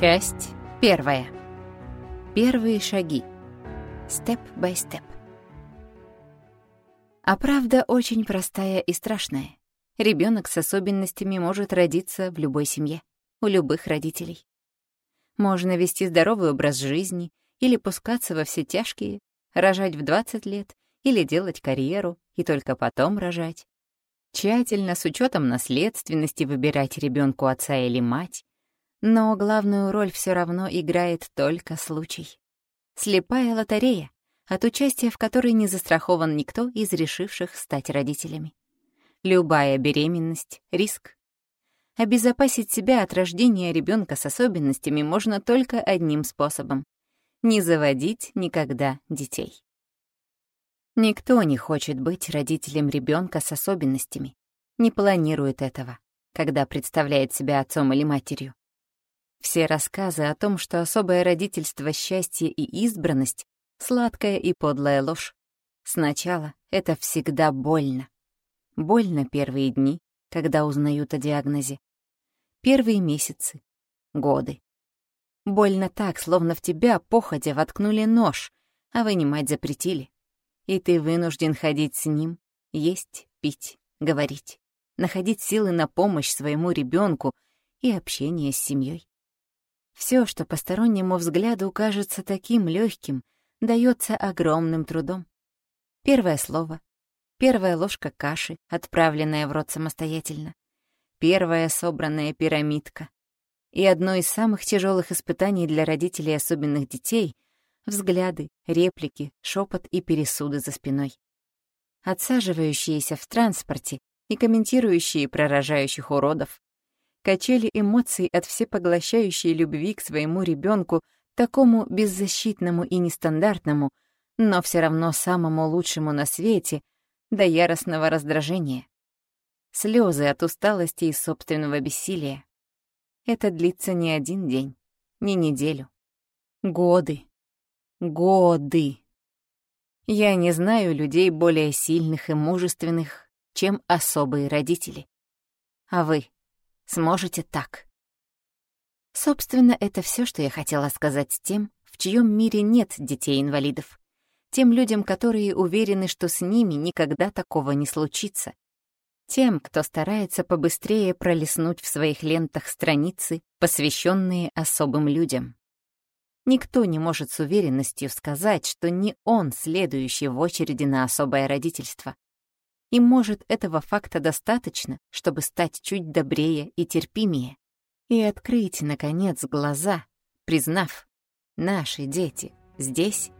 Часть первая. Первые шаги. Step-by-step. А правда очень простая и страшная. Ребенок с особенностями может родиться в любой семье, у любых родителей. Можно вести здоровый образ жизни или пускаться во все тяжкие, рожать в 20 лет или делать карьеру и только потом рожать. Тщательно, с учетом наследственности, выбирать ребенку отца или мать, но главную роль все равно играет только случай. Слепая лотерея, от участия в которой не застрахован никто из решивших стать родителями. Любая беременность — риск. Обезопасить себя от рождения ребенка с особенностями можно только одним способом — не заводить никогда детей. Никто не хочет быть родителем ребенка с особенностями, не планирует этого, когда представляет себя отцом или матерью. Все рассказы о том, что особое родительство, счастье и избранность — сладкая и подлая ложь. Сначала это всегда больно. Больно первые дни, когда узнают о диагнозе. Первые месяцы, годы. Больно так, словно в тебя, походя, воткнули нож, а вынимать запретили. И ты вынужден ходить с ним, есть, пить, говорить, находить силы на помощь своему ребенку и общение с семьей. Все, что постороннему взгляду кажется таким легким, дается огромным трудом. Первое слово, первая ложка каши, отправленная в рот самостоятельно, первая собранная пирамидка. И одно из самых тяжелых испытаний для родителей особенных детей — взгляды, реплики, шепот и пересуды за спиной. Отсаживающиеся в транспорте и комментирующие пророжающих уродов, качели эмоций от всепоглощающей любви к своему ребенку, такому беззащитному и нестандартному, но все равно самому лучшему на свете, до яростного раздражения. Слезы от усталости и собственного бессилия. Это длится не один день, не неделю. Годы. Годы. Я не знаю людей более сильных и мужественных, чем особые родители. А вы? Сможете так. Собственно, это все, что я хотела сказать тем, в чьем мире нет детей-инвалидов. Тем людям, которые уверены, что с ними никогда такого не случится. Тем, кто старается побыстрее пролистнуть в своих лентах страницы, посвященные особым людям. Никто не может с уверенностью сказать, что не он следующий в очереди на особое родительство. И, может, этого факта достаточно, чтобы стать чуть добрее и терпимее. И открыть, наконец, глаза, признав, наши дети здесь